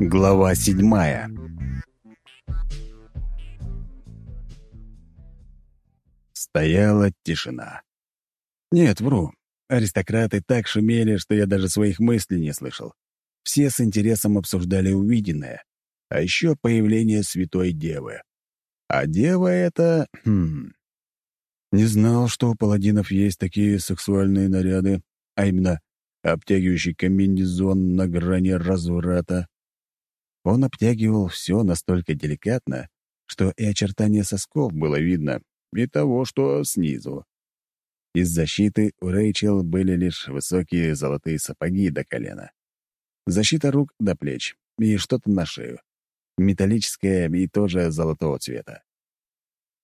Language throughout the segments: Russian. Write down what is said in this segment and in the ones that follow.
Глава седьмая Стояла тишина. Нет, вру. Аристократы так шумели, что я даже своих мыслей не слышал. Все с интересом обсуждали увиденное, а еще появление святой девы. А дева это... Хм... Не знал, что у паладинов есть такие сексуальные наряды, а именно обтягивающий комбинезон на грани разврата. Он обтягивал все настолько деликатно, что и очертания сосков было видно, и того, что снизу. Из защиты у Рэйчел были лишь высокие золотые сапоги до колена. Защита рук до плеч и что-то на шею. Металлическое и тоже золотого цвета.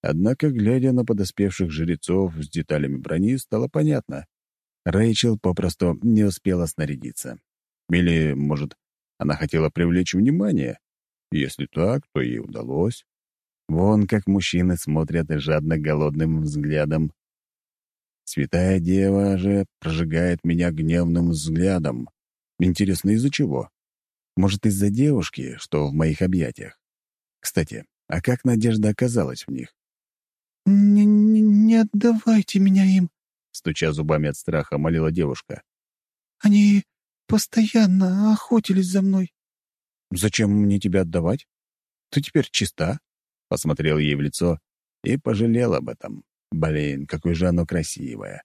Однако, глядя на подоспевших жрецов с деталями брони, стало понятно. Рэйчел попросту не успела снарядиться. Или, может, она хотела привлечь внимание? Если так, то ей удалось. Вон как мужчины смотрят жадно голодным взглядом. Святая Дева же прожигает меня гневным взглядом. Интересно, из-за чего? Может, из-за девушки, что в моих объятиях? Кстати, а как Надежда оказалась в них? «Не, не, не отдавайте меня им», — стуча зубами от страха, молила девушка. «Они постоянно охотились за мной». «Зачем мне тебя отдавать? Ты теперь чиста?» Посмотрел ей в лицо и пожалел об этом. Блин, какое же оно красивое.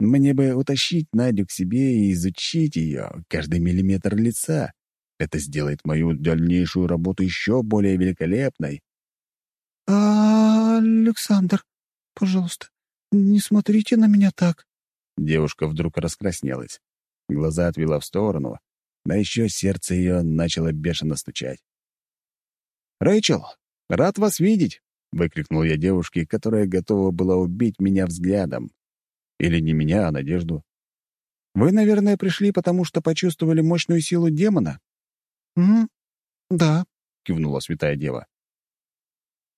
Мне бы утащить Надю к себе и изучить ее, каждый миллиметр лица. Это сделает мою дальнейшую работу еще более великолепной. А, Александр, пожалуйста, не смотрите на меня так. Девушка вдруг раскраснелась. Глаза отвела в сторону, да еще сердце ее начало бешено стучать. «Рэйчел, рад вас видеть!» — выкрикнул я девушке, которая готова была убить меня взглядом. Или не меня, а Надежду. «Вы, наверное, пришли, потому что почувствовали мощную силу демона?» «Угу, да», — кивнула святая дева.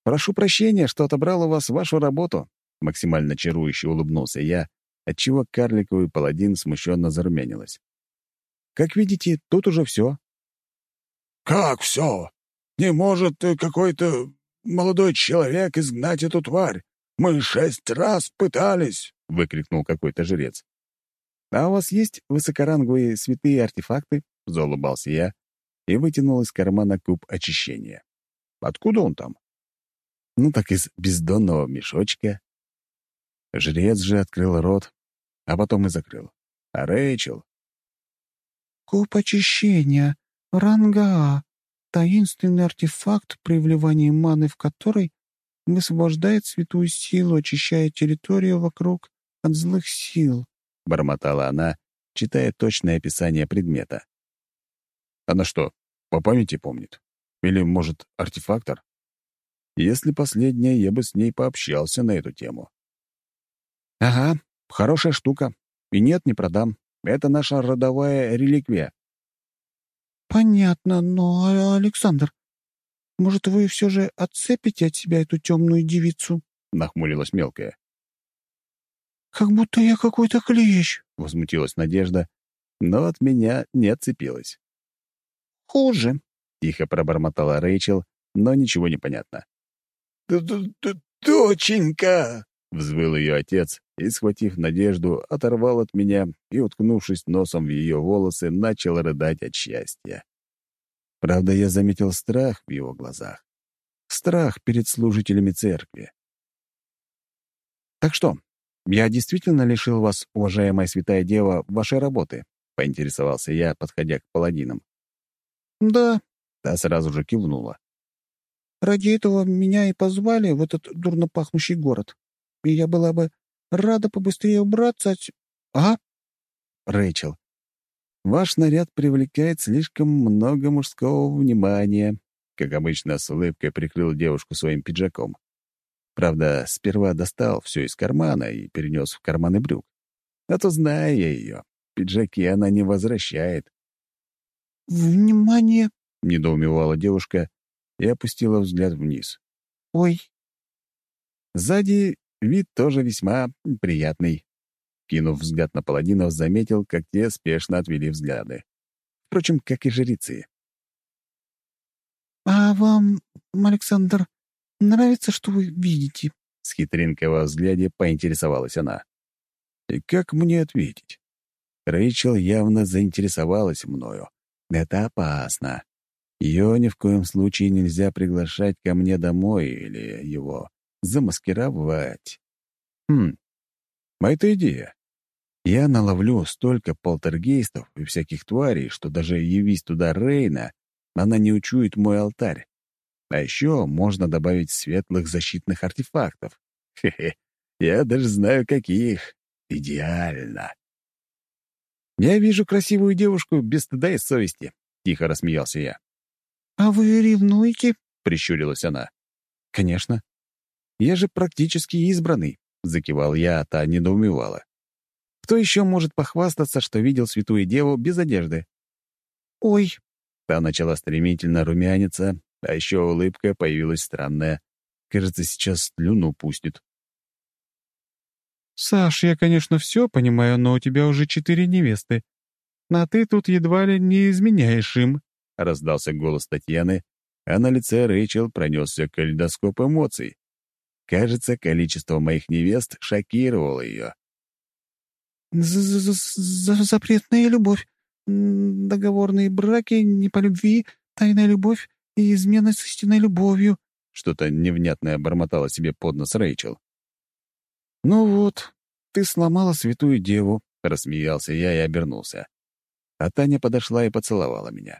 «Прошу прощения, что отобрал у вас вашу работу», — максимально чарующе улыбнулся я, отчего карликовый паладин смущенно зарумянилась. «Как видите, тут уже все». «Как все? Не может какой-то молодой человек изгнать эту тварь? Мы шесть раз пытались!» — выкрикнул какой-то жрец. «А у вас есть высокоранговые святые артефакты?» — заулыбался я и вытянул из кармана куб очищения. «Откуда он там?» «Ну так из бездонного мешочка». Жрец же открыл рот, а потом и закрыл. А Рэйчел... «Куб очищения. Ранга Таинственный артефакт, при вливании маны в который высвобождает святую силу, очищая территорию вокруг от злых сил», — бормотала она, читая точное описание предмета. «Она что, по памяти помнит? Или, может, артефактор? Если последнее, я бы с ней пообщался на эту тему». «Ага, хорошая штука. И нет, не продам. Это наша родовая реликвия». «Понятно, но, Александр, может, вы все же отцепите от себя эту темную девицу?» — нахмурилась мелкая. «Как будто я какой-то клещ», — возмутилась Надежда, но от меня не отцепилась. «Хуже», — тихо пробормотала Рэйчел, но ничего не понятно. «Доченька!» — взвыл ее отец и, схватив Надежду, оторвал от меня и, уткнувшись носом в ее волосы, начал рыдать от счастья. Правда, я заметил страх в его глазах. Страх перед служителями церкви. «Так что, я действительно лишил вас, уважаемая святая дева, вашей работы?» — поинтересовался я, подходя к паладинам. «Да», — та сразу же кивнула. «Ради этого меня и позвали в этот дурно пахнущий город. И я была бы рада побыстрее убраться от... А?» «Рэйчел, Ваш наряд привлекает слишком много мужского внимания», как обычно, с улыбкой прикрыл девушку своим пиджаком. Правда, сперва достал все из кармана и перенес в карманы брюк. А то, зная я ее, пиджаки она не возвращает. «Внимание!» — недоумевала девушка и опустила взгляд вниз. «Ой!» Сзади вид тоже весьма приятный. Кинув взгляд на паладинов, заметил, как те спешно отвели взгляды. Впрочем, как и жрецы. «А вам, Александр, нравится, что вы видите?» С хитринкой во взгляде поинтересовалась она. И как мне ответить? Рэйчел явно заинтересовалась мною. Это опасно. Ее ни в коем случае нельзя приглашать ко мне домой или его замаскировать. Хм, а это идея. Я наловлю столько полтергейстов и всяких тварей, что даже явись туда Рейна, она не учует мой алтарь. А еще можно добавить светлых защитных артефактов. Хе-хе, я даже знаю, каких. Идеально. «Я вижу красивую девушку без стыда и совести», — тихо рассмеялся я. «А вы ревнуете?» — прищурилась она. «Конечно. Я же практически избранный», — закивал я, а та недоумевала. «Кто еще может похвастаться, что видел святую деву без одежды?» «Ой!» Та начала стремительно румяниться, а еще улыбка появилась странная. Кажется, сейчас слюну пустит. «Саш, я, конечно, все понимаю, но у тебя уже четыре невесты. А ты тут едва ли не изменяешь им», — раздался голос Татьяны, а на лице Рэйчел пронесся калейдоскоп эмоций. Кажется, количество моих невест шокировало ее. «Запретная любовь, договорные браки не по любви, тайная любовь и измена с истинной любовью», — что-то невнятное бормотало себе под нос Рэйчел. «Ну вот, ты сломала святую деву», — рассмеялся я и обернулся. А Таня подошла и поцеловала меня.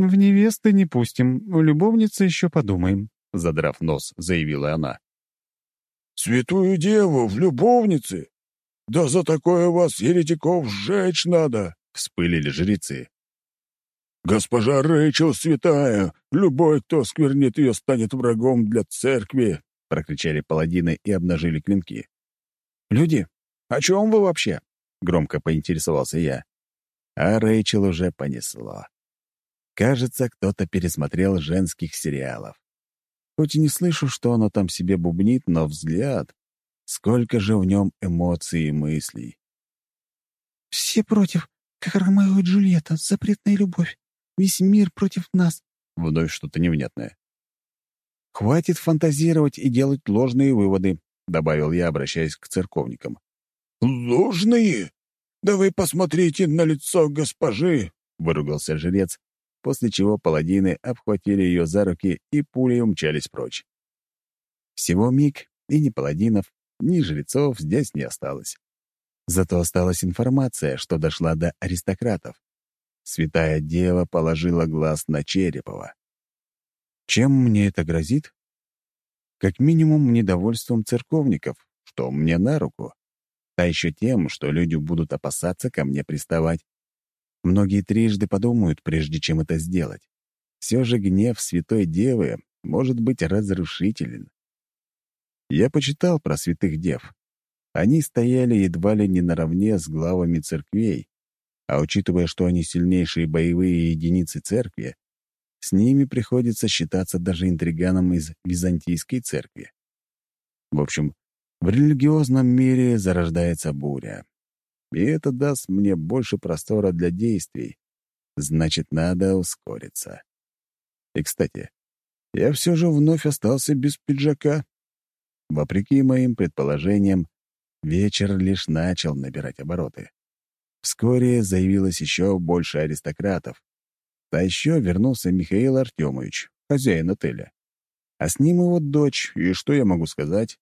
«В невесты не пустим, у любовницы еще подумаем», — задрав нос, заявила она. «Святую деву в любовнице? Да за такое вас, еретиков, сжечь надо!» — вспылили жрецы. «Госпожа Рэйчел святая! Любой, кто сквернит ее, станет врагом для церкви!» — прокричали паладины и обнажили клинки. «Люди, о чем вы вообще?» — громко поинтересовался я. А Рэйчел уже понесло. Кажется, кто-то пересмотрел женских сериалов. Хоть и не слышу, что оно там себе бубнит, но взгляд... Сколько же в нем эмоций и мыслей. «Все против, как Ромео и Джульетта, запретная любовь. Весь мир против нас». Вновь что-то невнятное. «Хватит фантазировать и делать ложные выводы», — добавил я, обращаясь к церковникам. «Ложные? Да вы посмотрите на лицо госпожи!» — выругался жрец, после чего паладины обхватили ее за руки и пулей умчались прочь. Всего миг, и ни паладинов, ни жрецов здесь не осталось. Зато осталась информация, что дошла до аристократов. Святая Дева положила глаз на Черепова. Чем мне это грозит? Как минимум недовольством церковников, что мне на руку. А еще тем, что люди будут опасаться ко мне приставать. Многие трижды подумают, прежде чем это сделать. Все же гнев Святой Девы может быть разрушителен. Я почитал про святых дев. Они стояли едва ли не наравне с главами церквей, а учитывая, что они сильнейшие боевые единицы церкви, с ними приходится считаться даже интриганам из Византийской церкви. В общем, в религиозном мире зарождается буря. И это даст мне больше простора для действий. Значит, надо ускориться. И, кстати, я все же вновь остался без пиджака. Вопреки моим предположениям, вечер лишь начал набирать обороты. Вскоре заявилось еще больше аристократов, а еще вернулся Михаил Артемович, хозяин отеля. А с ним его дочь, и что я могу сказать?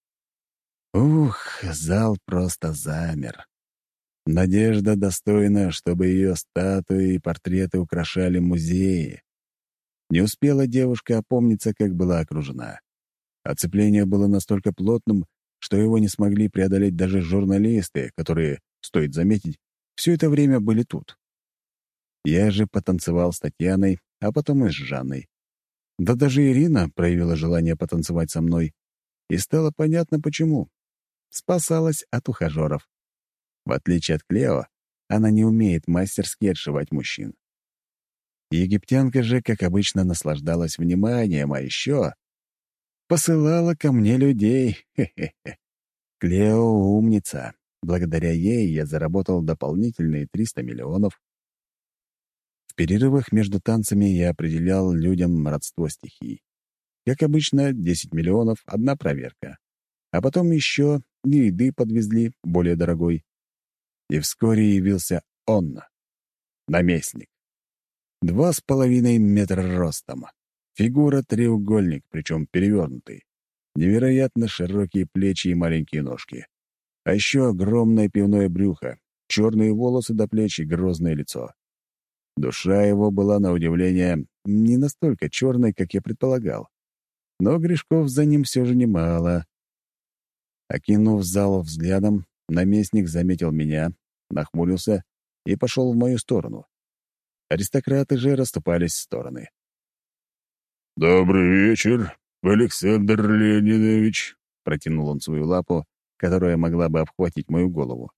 Ух, зал просто замер. Надежда достойна, чтобы ее статуи и портреты украшали музеи. Не успела девушка опомниться, как была окружена. Оцепление было настолько плотным, что его не смогли преодолеть даже журналисты, которые, стоит заметить, все это время были тут. Я же потанцевал с Татьяной, а потом и с Жанной. Да даже Ирина проявила желание потанцевать со мной, и стало понятно, почему. Спасалась от ухажеров. В отличие от Клео, она не умеет мастерски отшивать мужчин. Египтянка же, как обычно, наслаждалась вниманием, а еще... Посылала ко мне людей. Клео умница. Благодаря ей я заработал дополнительные 300 миллионов. В перерывах между танцами я определял людям родство стихий. Как обычно, 10 миллионов — одна проверка. А потом еще и еды подвезли, более дорогой. И вскоре явился он, наместник. Два с половиной метра ростом. Фигура треугольник, причем перевернутый. Невероятно широкие плечи и маленькие ножки. А еще огромное пивное брюхо, черные волосы до плеч и грозное лицо. Душа его была, на удивление, не настолько черной, как я предполагал. Но грешков за ним все же немало. Окинув зал взглядом, наместник заметил меня, нахмурился и пошел в мою сторону. Аристократы же расступались в стороны. «Добрый вечер, Александр Леонидович», — протянул он свою лапу, которая могла бы обхватить мою голову.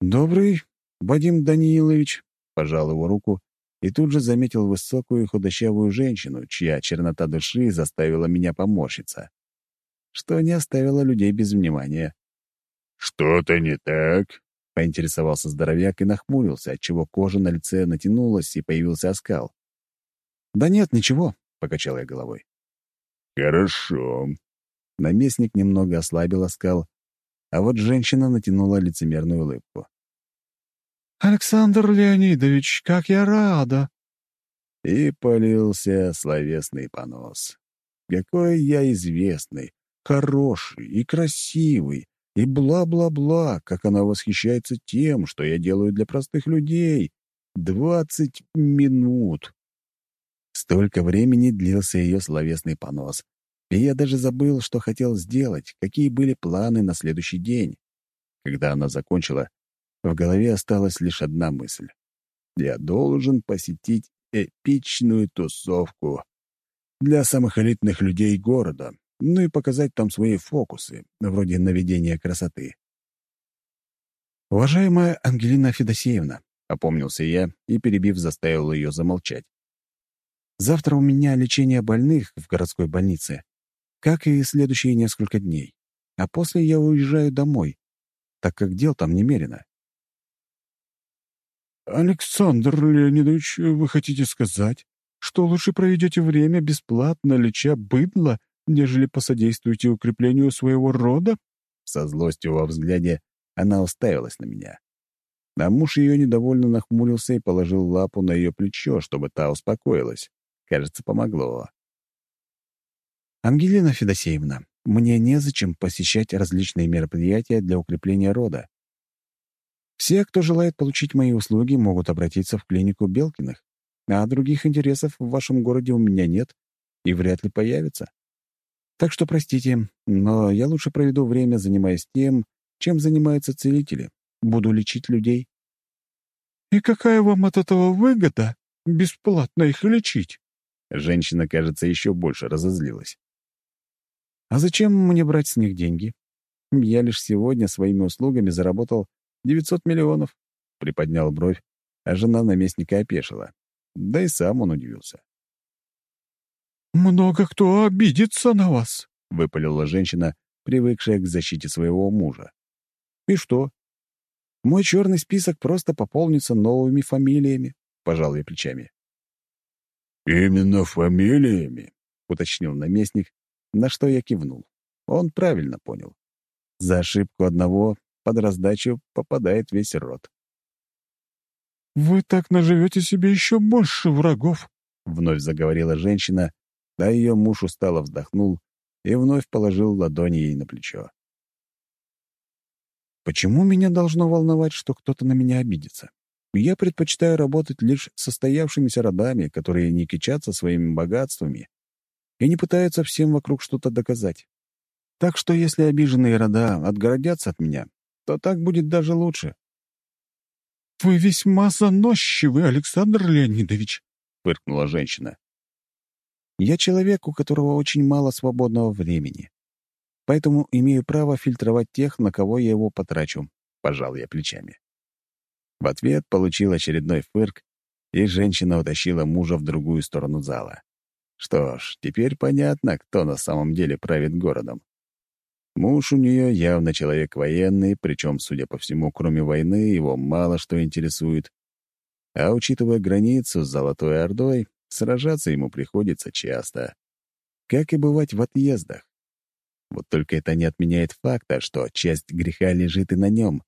«Добрый, Вадим Даниилович», — пожал его руку и тут же заметил высокую худощавую женщину, чья чернота души заставила меня поморщиться, что не оставило людей без внимания. «Что-то не так?» — поинтересовался здоровяк и нахмурился, отчего кожа на лице натянулась и появился оскал. «Да нет, ничего», — покачал я головой. «Хорошо», Наместник немного ослабил оскал, а вот женщина натянула лицемерную улыбку. «Александр Леонидович, как я рада!» И полился словесный понос. Какой я известный, хороший и красивый, и бла-бла-бла, как она восхищается тем, что я делаю для простых людей. Двадцать минут. Столько времени длился ее словесный понос, и я даже забыл, что хотел сделать, какие были планы на следующий день. Когда она закончила, в голове осталась лишь одна мысль. Я должен посетить эпичную тусовку для самых элитных людей города, ну и показать там свои фокусы, вроде наведения красоты. «Уважаемая Ангелина Федосеевна», — опомнился я и, перебив, заставил ее замолчать. «Завтра у меня лечение больных в городской больнице как и следующие несколько дней. А после я уезжаю домой, так как дел там немерено. «Александр Леонидович, вы хотите сказать, что лучше проведете время бесплатно, леча быдло, нежели посодействуете укреплению своего рода?» Со злостью во взгляде она уставилась на меня. А муж ее недовольно нахмурился и положил лапу на ее плечо, чтобы та успокоилась. Кажется, помогло. «Ангелина Федосеевна, мне незачем посещать различные мероприятия для укрепления рода. Все, кто желает получить мои услуги, могут обратиться в клинику Белкиных, а других интересов в вашем городе у меня нет и вряд ли появится. Так что простите, но я лучше проведу время, занимаясь тем, чем занимаются целители. Буду лечить людей». «И какая вам от этого выгода? Бесплатно их лечить?» Женщина, кажется, еще больше разозлилась. А зачем мне брать с них деньги? Я лишь сегодня своими услугами заработал 900 миллионов. Приподнял бровь, а жена наместника опешила. Да и сам он удивился. «Много кто обидится на вас», — выпалила женщина, привыкшая к защите своего мужа. «И что? Мой черный список просто пополнится новыми фамилиями», — пожал я плечами. «Именно фамилиями?» — уточнил наместник, на что я кивнул. Он правильно понял. За ошибку одного под раздачу попадает весь род. «Вы так наживете себе еще больше врагов», — вновь заговорила женщина, а ее муж устало вздохнул и вновь положил ладони ей на плечо. «Почему меня должно волновать, что кто-то на меня обидится? Я предпочитаю работать лишь с состоявшимися родами, которые не кичатся своими богатствами и не пытаются всем вокруг что-то доказать. Так что если обиженные рода отгородятся от меня, то так будет даже лучше. «Вы весьма заносчивый, Александр Леонидович», — фыркнула женщина. «Я человек, у которого очень мало свободного времени, поэтому имею право фильтровать тех, на кого я его потрачу», — пожал я плечами. В ответ получил очередной фырк, и женщина утащила мужа в другую сторону зала. Что ж, теперь понятно, кто на самом деле правит городом. Муж у нее явно человек военный, причем, судя по всему, кроме войны, его мало что интересует. А учитывая границу с Золотой Ордой, сражаться ему приходится часто. Как и бывать в отъездах. Вот только это не отменяет факта, что часть греха лежит и на нем.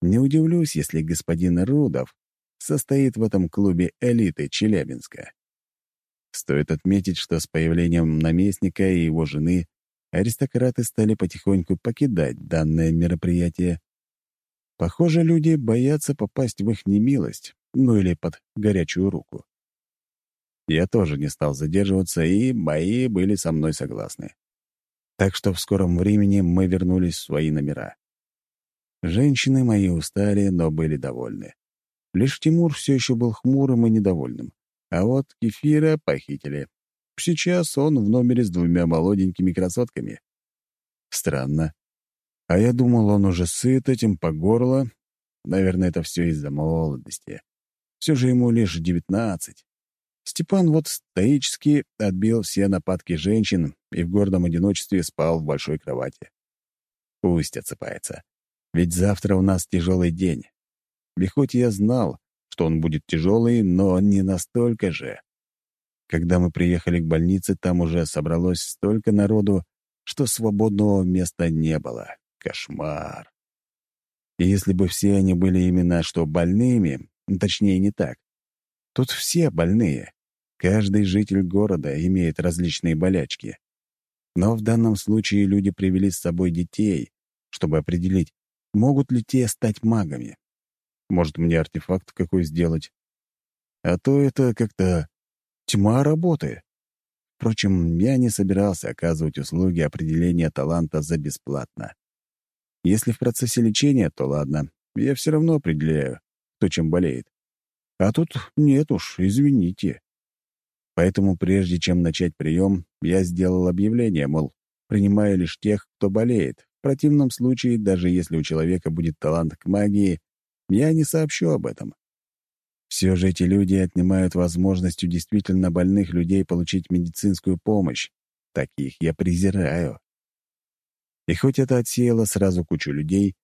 Не удивлюсь, если господин Рудов состоит в этом клубе элиты Челябинска. Стоит отметить, что с появлением наместника и его жены аристократы стали потихоньку покидать данное мероприятие. Похоже, люди боятся попасть в их немилость, ну или под горячую руку. Я тоже не стал задерживаться, и мои были со мной согласны. Так что в скором времени мы вернулись в свои номера. Женщины мои устали, но были довольны. Лишь Тимур все еще был хмурым и недовольным. А вот Кефира похитили. Сейчас он в номере с двумя молоденькими красотками. Странно. А я думал, он уже сыт этим по горло. Наверное, это все из-за молодости. Все же ему лишь девятнадцать. Степан вот стоически отбил все нападки женщин и в гордом одиночестве спал в большой кровати. Пусть отсыпается. Ведь завтра у нас тяжелый день. И хоть я знал, что он будет тяжелый, но не настолько же. Когда мы приехали к больнице, там уже собралось столько народу, что свободного места не было. Кошмар. И если бы все они были именно что больными, точнее не так. Тут все больные. Каждый житель города имеет различные болячки. Но в данном случае люди привели с собой детей, чтобы определить, могут ли те стать магами. Может, мне артефакт какой сделать? А то это как-то тьма работы. Впрочем, я не собирался оказывать услуги определения таланта за бесплатно. Если в процессе лечения, то ладно, я все равно определяю, кто чем болеет. А тут нет уж, извините. Поэтому прежде чем начать прием, я сделал объявление, мол, принимаю лишь тех, кто болеет. В противном случае, даже если у человека будет талант к магии, я не сообщу об этом. Все же эти люди отнимают возможность у действительно больных людей получить медицинскую помощь. Таких я презираю. И хоть это отсеяло сразу кучу людей,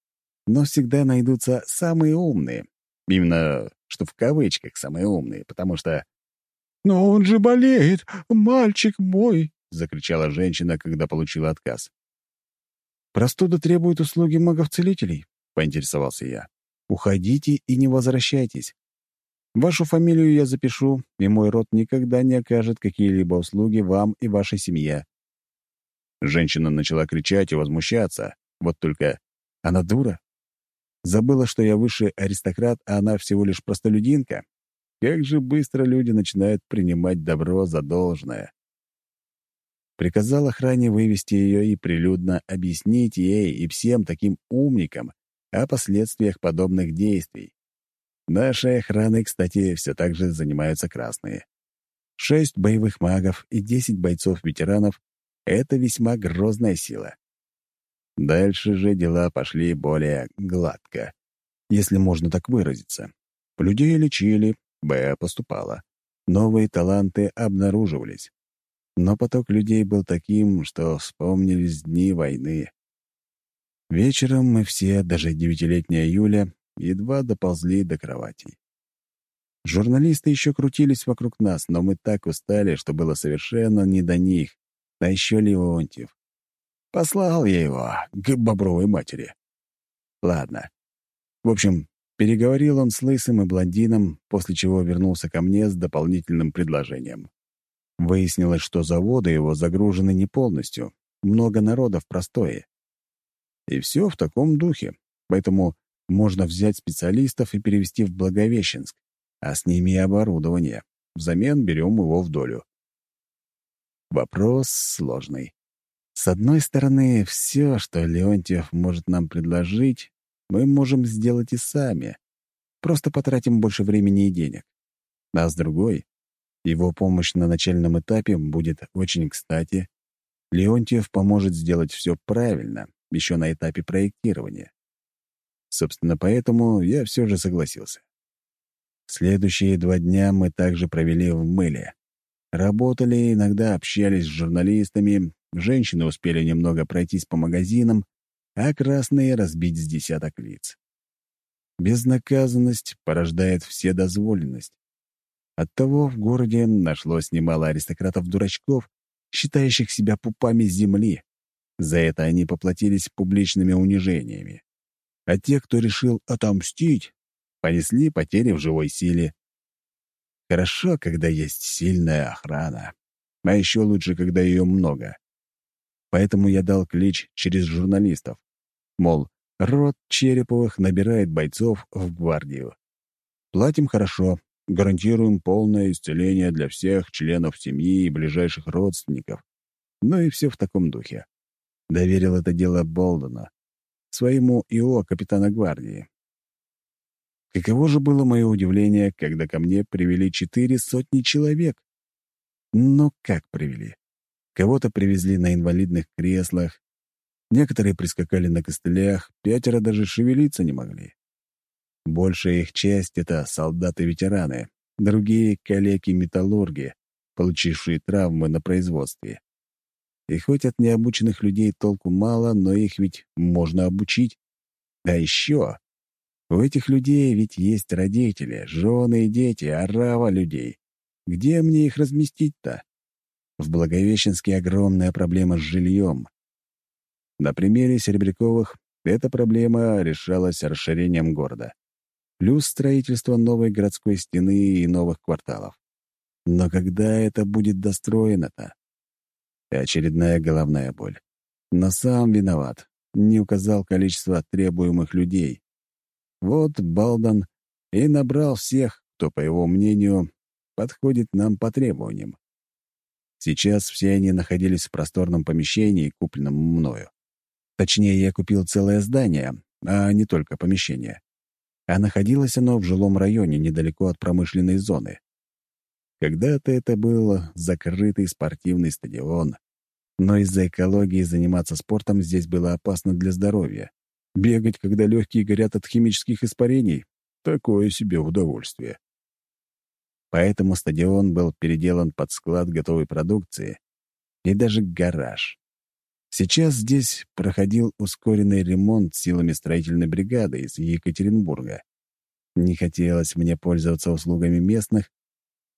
но всегда найдутся самые умные. Именно, что в кавычках самые умные, потому что... «Но он же болеет, мальчик мой!» — закричала женщина, когда получила отказ. «Простуда требует услуги магов-целителей», — поинтересовался я. Уходите и не возвращайтесь. Вашу фамилию я запишу, и мой род никогда не окажет какие-либо услуги вам и вашей семье». Женщина начала кричать и возмущаться. Вот только она дура. Забыла, что я высший аристократ, а она всего лишь простолюдинка. Как же быстро люди начинают принимать добро за должное. Приказал охране вывести ее и прилюдно объяснить ей и всем таким умникам, о последствиях подобных действий. Нашей охраной, кстати, все так же занимаются красные. Шесть боевых магов и десять бойцов-ветеранов — это весьма грозная сила. Дальше же дела пошли более гладко, если можно так выразиться. Людей лечили, Б поступала. Новые таланты обнаруживались. Но поток людей был таким, что вспомнились дни войны. Вечером мы все, даже девятилетняя Юля, едва доползли до кроватей. Журналисты еще крутились вокруг нас, но мы так устали, что было совершенно не до них. А еще Леонтьев. Послал я его к бобровой матери. Ладно. В общем, переговорил он с Лысым и Блондином, после чего вернулся ко мне с дополнительным предложением. Выяснилось, что заводы его загружены не полностью. Много народа в простое. И все в таком духе. Поэтому можно взять специалистов и перевести в Благовещенск, а с ними и оборудование. Взамен берем его в долю. Вопрос сложный. С одной стороны, все, что Леонтьев может нам предложить, мы можем сделать и сами. Просто потратим больше времени и денег. А с другой, его помощь на начальном этапе будет очень кстати. Леонтьев поможет сделать все правильно, еще на этапе проектирования. Собственно, поэтому я все же согласился. Следующие два дня мы также провели в мыле. Работали, иногда общались с журналистами, женщины успели немного пройтись по магазинам, а красные разбить с десяток лиц. Безнаказанность порождает вседозволенность. Оттого в городе нашлось немало аристократов-дурачков, считающих себя пупами земли. За это они поплатились публичными унижениями. А те, кто решил отомстить, понесли потери в живой силе. Хорошо, когда есть сильная охрана. А еще лучше, когда ее много. Поэтому я дал клич через журналистов. Мол, род Череповых набирает бойцов в гвардию. Платим хорошо, гарантируем полное исцеление для всех членов семьи и ближайших родственников. Ну и все в таком духе. Доверил это дело Болдена, своему ИО капитана гвардии. Каково же было мое удивление, когда ко мне привели четыре сотни человек. Но как привели? Кого-то привезли на инвалидных креслах, некоторые прискакали на костылях, пятеро даже шевелиться не могли. Большая их часть — это солдаты-ветераны, другие — калеки-металлурги, получившие травмы на производстве. И хоть от необученных людей толку мало, но их ведь можно обучить. А еще у этих людей ведь есть родители, жены и дети, орава людей. Где мне их разместить-то? В Благовещенске огромная проблема с жильем. На примере Серебряковых эта проблема решалась расширением города. Плюс строительство новой городской стены и новых кварталов. Но когда это будет достроено-то? очередная головная боль. Но сам виноват. Не указал количество требуемых людей. Вот Балдан и набрал всех, кто, по его мнению, подходит нам по требованиям. Сейчас все они находились в просторном помещении, купленном мною. Точнее, я купил целое здание, а не только помещение. А находилось оно в жилом районе, недалеко от промышленной зоны. Когда-то это был закрытый спортивный стадион, но из-за экологии заниматься спортом здесь было опасно для здоровья. Бегать, когда легкие горят от химических испарений — такое себе удовольствие. Поэтому стадион был переделан под склад готовой продукции и даже гараж. Сейчас здесь проходил ускоренный ремонт силами строительной бригады из Екатеринбурга. Не хотелось мне пользоваться услугами местных,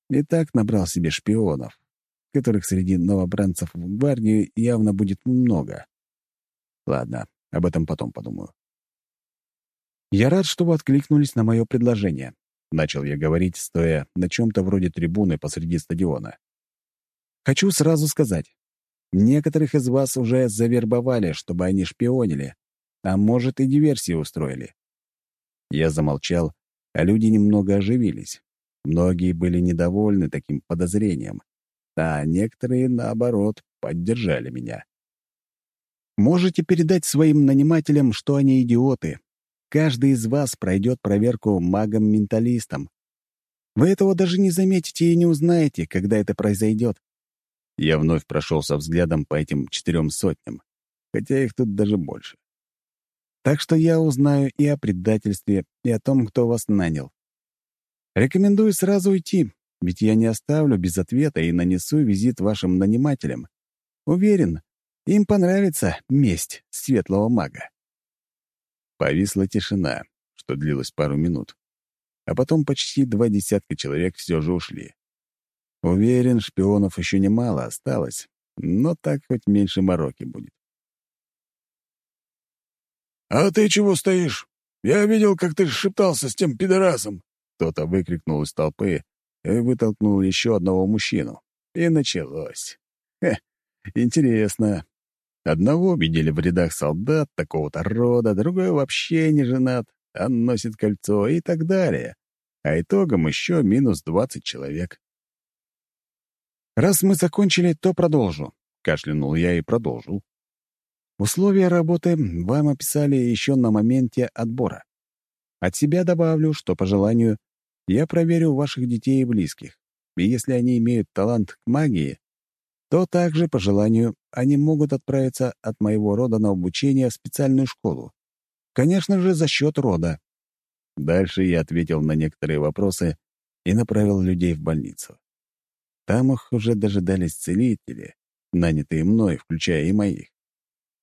и так набрал себе шпионов, которых среди новобранцев в гвардии явно будет много. Ладно, об этом потом подумаю. «Я рад, что вы откликнулись на мое предложение», — начал я говорить, стоя на чем-то вроде трибуны посреди стадиона. «Хочу сразу сказать, некоторых из вас уже завербовали, чтобы они шпионили, а может и диверсии устроили». Я замолчал, а люди немного оживились. Многие были недовольны таким подозрением, а некоторые, наоборот, поддержали меня. Можете передать своим нанимателям, что они идиоты. Каждый из вас пройдет проверку магом-менталистом. Вы этого даже не заметите и не узнаете, когда это произойдет. Я вновь прошелся взглядом по этим четырем сотням, хотя их тут даже больше. Так что я узнаю и о предательстве, и о том, кто вас нанял. Рекомендую сразу уйти, ведь я не оставлю без ответа и нанесу визит вашим нанимателям. Уверен, им понравится месть светлого мага. Повисла тишина, что длилась пару минут. А потом почти два десятка человек все же ушли. Уверен, шпионов еще немало осталось, но так хоть меньше мороки будет. «А ты чего стоишь? Я видел, как ты шептался с тем пидорасом!» Кто-то выкрикнул из толпы, и вытолкнул еще одного мужчину. И началось. Хе, интересно. Одного видели в рядах солдат такого-то рода, другой вообще не женат, а носит кольцо и так далее. А итогом еще минус двадцать человек. «Раз мы закончили, то продолжу», — кашлянул я и продолжил. Условия работы вам описали еще на моменте отбора. От себя добавлю, что по желанию я проверю ваших детей и близких, и если они имеют талант к магии, то также, по желанию, они могут отправиться от моего рода на обучение в специальную школу. Конечно же, за счет рода. Дальше я ответил на некоторые вопросы и направил людей в больницу. Там их уже дожидались целители, нанятые мной, включая и моих.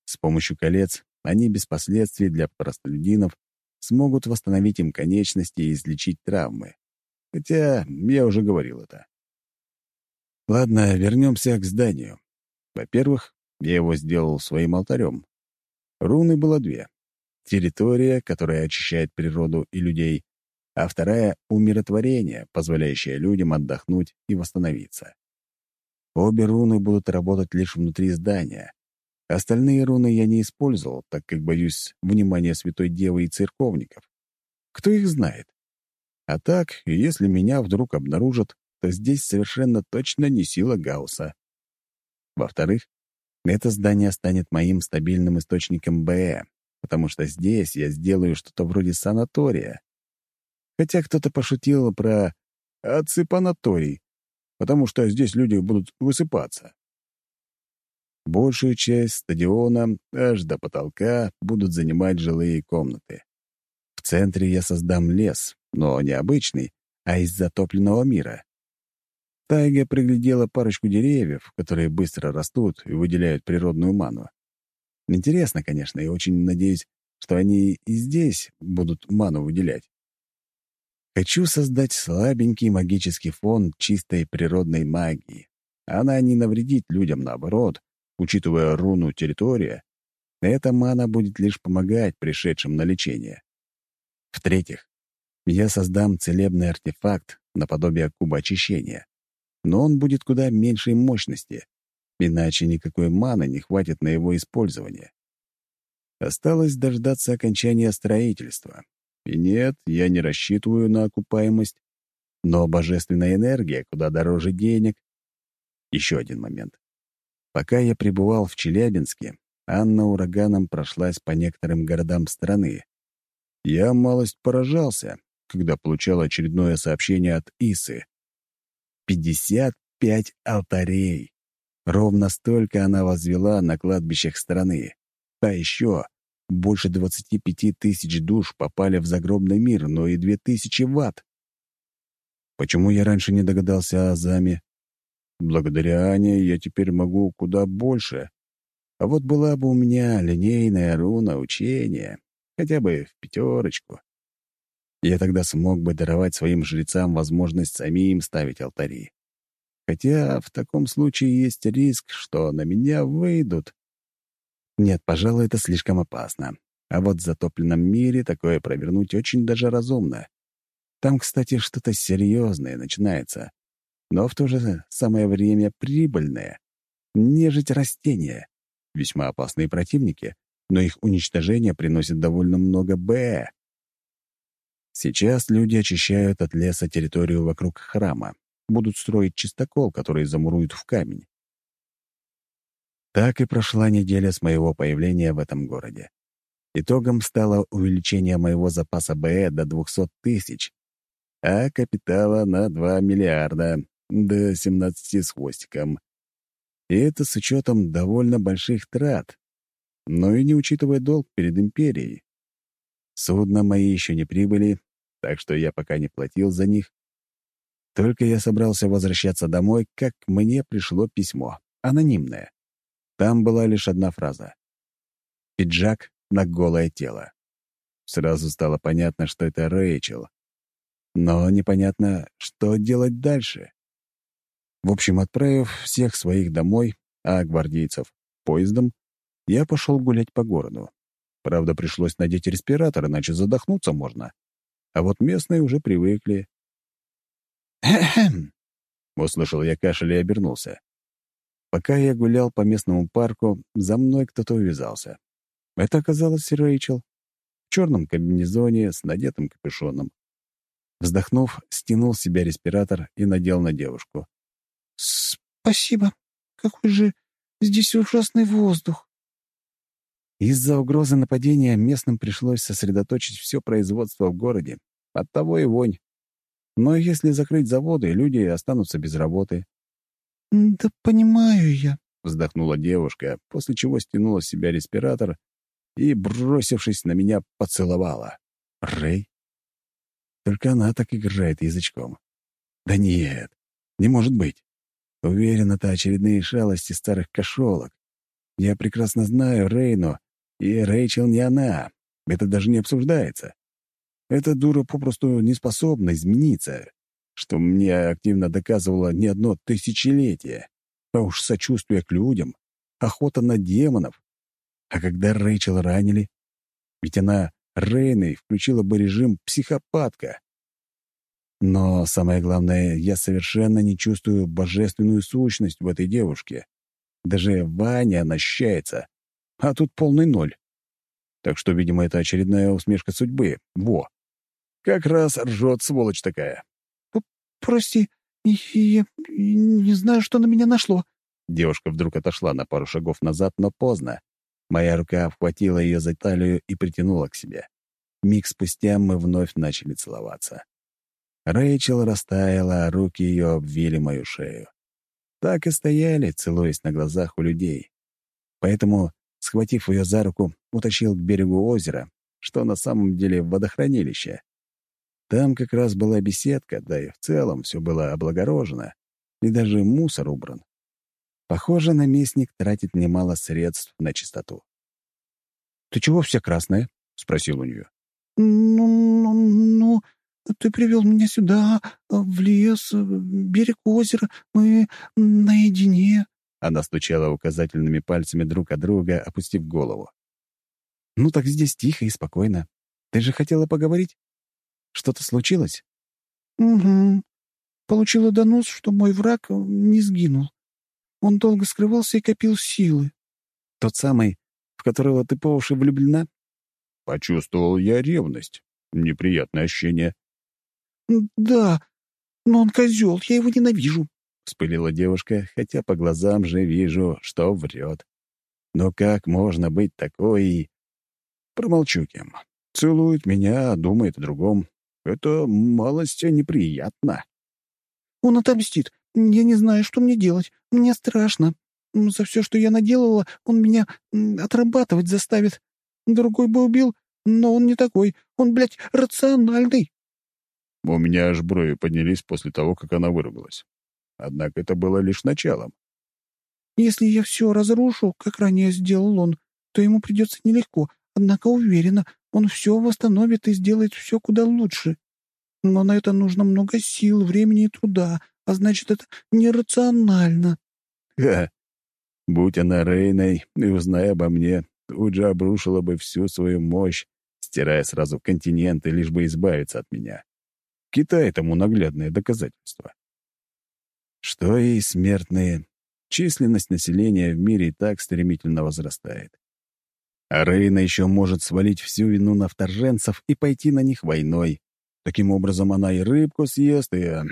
С помощью колец они без последствий для простолюдинов смогут восстановить им конечности и излечить травмы. Хотя я уже говорил это. Ладно, вернемся к зданию. Во-первых, я его сделал своим алтарем. Руны было две. Территория, которая очищает природу и людей, а вторая — умиротворение, позволяющее людям отдохнуть и восстановиться. Обе руны будут работать лишь внутри здания. Остальные руны я не использовал, так как боюсь внимания Святой Девы и церковников. Кто их знает? А так, если меня вдруг обнаружат, то здесь совершенно точно не сила Гаусса. Во-вторых, это здание станет моим стабильным источником БЭ, потому что здесь я сделаю что-то вроде санатория. Хотя кто-то пошутил про отсыпанаторий, потому что здесь люди будут высыпаться. Большую часть стадиона аж до потолка будут занимать жилые комнаты. В центре я создам лес, но не обычный, а из затопленного мира. Тайга приглядела парочку деревьев, которые быстро растут и выделяют природную ману. Интересно, конечно, и очень надеюсь, что они и здесь будут ману выделять. Хочу создать слабенький магический фон чистой природной магии. Она не навредит людям, наоборот, учитывая руну территория, эта мана будет лишь помогать пришедшим на лечение. В-третьих, я создам целебный артефакт наподобие куба очищения но он будет куда меньшей мощности, иначе никакой маны не хватит на его использование. Осталось дождаться окончания строительства. И нет, я не рассчитываю на окупаемость, но божественная энергия куда дороже денег. Еще один момент. Пока я пребывал в Челябинске, Анна ураганом прошлась по некоторым городам страны. Я малость поражался, когда получал очередное сообщение от Исы. 55 алтарей. Ровно столько она возвела на кладбищах страны. А еще больше 25 тысяч душ попали в загробный мир, но и 2000 в ад. Почему я раньше не догадался о Азаме? Благодаря Ане я теперь могу куда больше. А вот была бы у меня линейная руна учения, хотя бы в пятерочку. Я тогда смог бы даровать своим жрецам возможность самим ставить алтари. Хотя в таком случае есть риск, что на меня выйдут. Нет, пожалуй, это слишком опасно. А вот в затопленном мире такое провернуть очень даже разумно. Там, кстати, что-то серьезное начинается, но в то же самое время прибыльное. Нежить растения. Весьма опасные противники, но их уничтожение приносит довольно много Б. Сейчас люди очищают от леса территорию вокруг храма. Будут строить чистокол, который замуруют в камень. Так и прошла неделя с моего появления в этом городе. Итогом стало увеличение моего запаса БЭ до 200 тысяч, а капитала на 2 миллиарда до 17 с хвостиком. И это с учетом довольно больших трат, но и не учитывая долг перед империей. Судна мои еще не прибыли, так что я пока не платил за них. Только я собрался возвращаться домой, как мне пришло письмо, анонимное. Там была лишь одна фраза. «Пиджак на голое тело». Сразу стало понятно, что это Рэйчел. Но непонятно, что делать дальше. В общем, отправив всех своих домой, а гвардейцев поездом, я пошел гулять по городу. Правда, пришлось надеть респиратор, иначе задохнуться можно а вот местные уже привыкли. «Хм!» — услышал я кашель и обернулся. Пока я гулял по местному парку, за мной кто-то увязался. Это оказалось Рэйчел в черном комбинезоне с надетым капюшоном. Вздохнув, стянул с себя респиратор и надел на девушку. «Спасибо. Какой же здесь ужасный воздух!» Из-за угрозы нападения местным пришлось сосредоточить все производство в городе. Оттого и вонь. Но если закрыть заводы, люди останутся без работы. «Да понимаю я», — вздохнула девушка, после чего стянула с себя респиратор и, бросившись на меня, поцеловала. «Рэй?» Только она так играет язычком. «Да нет, не может быть. Уверен, это очередные шалости старых кошелок. Я прекрасно знаю Рейну, и Рэйчел не она. Это даже не обсуждается. Эта дура попросту не способна измениться, что мне активно доказывало не одно тысячелетие. А уж сочувствие к людям, охота на демонов. А когда Рэйчел ранили? Ведь она Рейной включила бы режим психопатка. Но самое главное, я совершенно не чувствую божественную сущность в этой девушке. Даже Ваня нащается, а тут полный ноль. Так что, видимо, это очередная усмешка судьбы. Во! Как раз ржет сволочь такая. «Прости, я не знаю, что на меня нашло». Девушка вдруг отошла на пару шагов назад, но поздно. Моя рука обхватила ее за талию и притянула к себе. Миг спустя мы вновь начали целоваться. Рэйчел растаяла, а руки ее обвили мою шею. Так и стояли, целуясь на глазах у людей. Поэтому, схватив ее за руку, утащил к берегу озера, что на самом деле водохранилище. Там как раз была беседка, да и в целом все было облагорожено, и даже мусор убран. Похоже, наместник тратит немало средств на чистоту. «Ты чего вся красная?» — спросил у нее. «Ну, ну, ну, ты привел меня сюда, в лес, берег озера. Мы наедине». Она стучала указательными пальцами друг от друга, опустив голову. «Ну так здесь тихо и спокойно. Ты же хотела поговорить? Что-то случилось?» «Угу. Получила донос, что мой враг не сгинул. Он долго скрывался и копил силы. Тот самый, в которого ты по уши влюблена? Почувствовал я ревность. Неприятное ощущение. Да, но он козел, я его ненавижу. Вспылила девушка, хотя по глазам же вижу, что врет. Но как можно быть такой... Промолчу кем. Целует меня, думает о другом. Это малость неприятно. Он отомстит. Я не знаю, что мне делать. Мне страшно. За все, что я наделала, он меня отрабатывать заставит. Другой бы убил, но он не такой. Он, блядь, рациональный. У меня аж брови поднялись после того, как она выругалась. Однако это было лишь началом. Если я все разрушу, как ранее сделал он, то ему придется нелегко, однако уверена, он все восстановит и сделает все куда лучше. Но на это нужно много сил, времени и труда, а значит, это нерационально. Ха! Будь она Рейной и узная обо мне, тут же обрушила бы всю свою мощь, стирая сразу континенты, лишь бы избавиться от меня. Китай тому наглядное доказательство. Что и смертные, численность населения в мире и так стремительно возрастает. А Рейна еще может свалить всю вину на вторженцев и пойти на них войной. Таким образом, она и рыбку съест, и...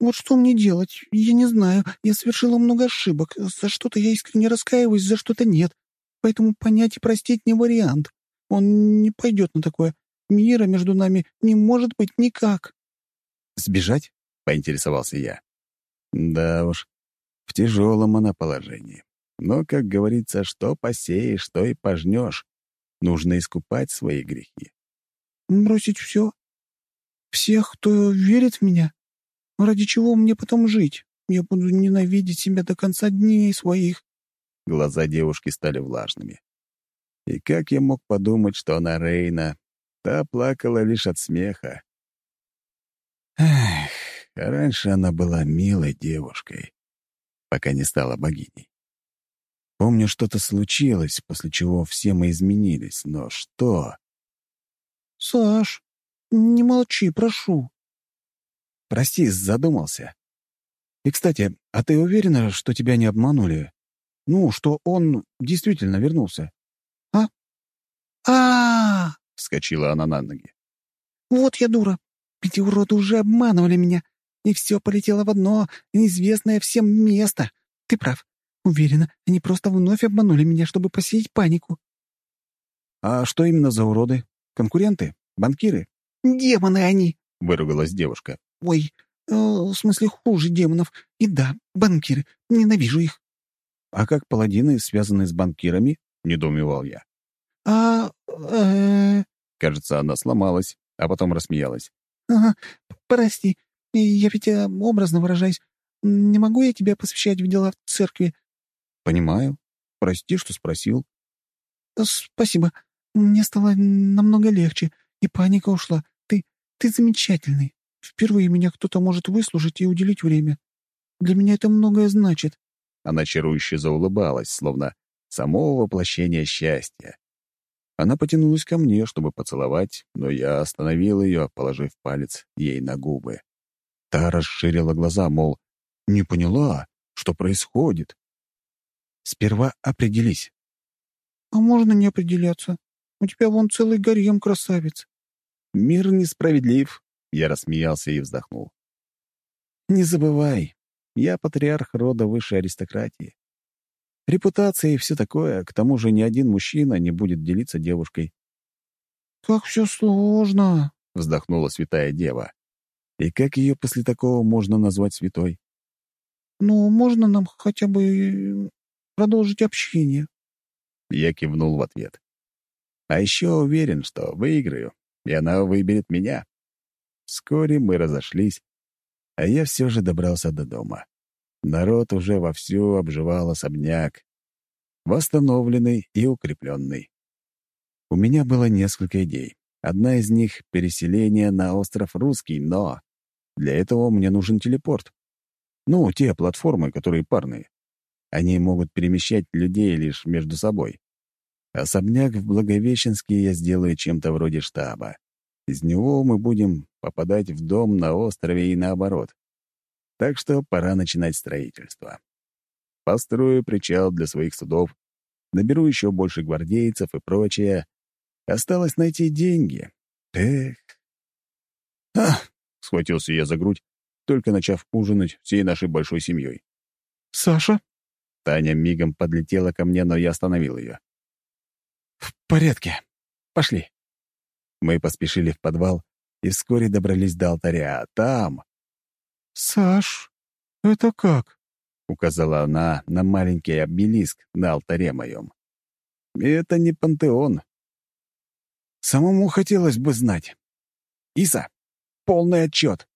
Вот что мне делать? Я не знаю. Я совершила много ошибок. За что-то я искренне раскаиваюсь, за что-то нет. Поэтому понять и простить не вариант. Он не пойдет на такое. Мира между нами не может быть никак. «Сбежать?» — поинтересовался я. «Да уж, в тяжелом она положении. Но, как говорится, что посеешь, что и пожнешь. Нужно искупать свои грехи». «Бросить все? Всех, кто верит в меня? Ради чего мне потом жить? Я буду ненавидеть себя до конца дней своих». Глаза девушки стали влажными. И как я мог подумать, что она Рейна? Та плакала лишь от смеха. Эх, а раньше она была милой девушкой, пока не стала богиней. Помню, что-то случилось, после чего все мы изменились, но что? «Саш, не молчи, прошу», Прости, задумался. И, кстати, а ты уверена, что тебя не обманули? Ну, что он действительно вернулся? А? а, -а, -а вскочила она на ноги. Вот я дура. Эти уроды уже обманывали меня. И все полетело в одно неизвестное всем место. Ты прав. Уверена, они просто вновь обманули меня, чтобы посеять панику. А что именно за уроды? Конкуренты? Банкиры? Демоны они, — выругалась девушка. Ой, э, в смысле хуже демонов. И да, банкиры. Ненавижу их. А как паладины связаны с банкирами? Недоумевал я. А... Э... Кажется, она сломалась, а потом рассмеялась. Ага, прости. Я ведь э, образно выражаюсь. Не могу я тебя посвящать в дела в церкви?» «Понимаю. Прости, что спросил». «Спасибо. Мне стало намного легче, и паника ушла. Ты... ты замечательный. Впервые меня кто-то может выслушать и уделить время. Для меня это многое значит». Она чарующе заулыбалась, словно само воплощение счастья. Она потянулась ко мне, чтобы поцеловать, но я остановил ее, положив палец ей на губы. Та расширила глаза, мол, не поняла, что происходит. Сперва определись. «А можно не определяться? У тебя вон целый гарем, красавец». «Мир несправедлив», — я рассмеялся и вздохнул. «Не забывай, я патриарх рода высшей аристократии. Репутация и все такое, к тому же ни один мужчина не будет делиться девушкой». «Как все сложно», — вздохнула святая дева. «И как ее после такого можно назвать святой?» «Ну, можно нам хотя бы э, продолжить общение?» Я кивнул в ответ. «А еще уверен, что выиграю, и она выберет меня». Вскоре мы разошлись, а я все же добрался до дома. Народ уже вовсю обживал особняк, восстановленный и укрепленный. У меня было несколько идей. Одна из них — переселение на остров Русский, но для этого мне нужен телепорт. Ну, те платформы, которые парные. Они могут перемещать людей лишь между собой. Особняк в Благовещенске я сделаю чем-то вроде штаба. Из него мы будем попадать в дом на острове и наоборот. Так что пора начинать строительство. Построю причал для своих судов, наберу еще больше гвардейцев и прочее. Осталось найти деньги. Эх. «Ах!» — схватился я за грудь, только начав ужинать всей нашей большой семьей. «Саша?» Таня мигом подлетела ко мне, но я остановил ее. «В порядке. Пошли». Мы поспешили в подвал и вскоре добрались до алтаря, а там... «Саш, это как?» — указала она на маленький обелиск на алтаре моем. «Это не пантеон. Самому хотелось бы знать. Иса, полный отчет!»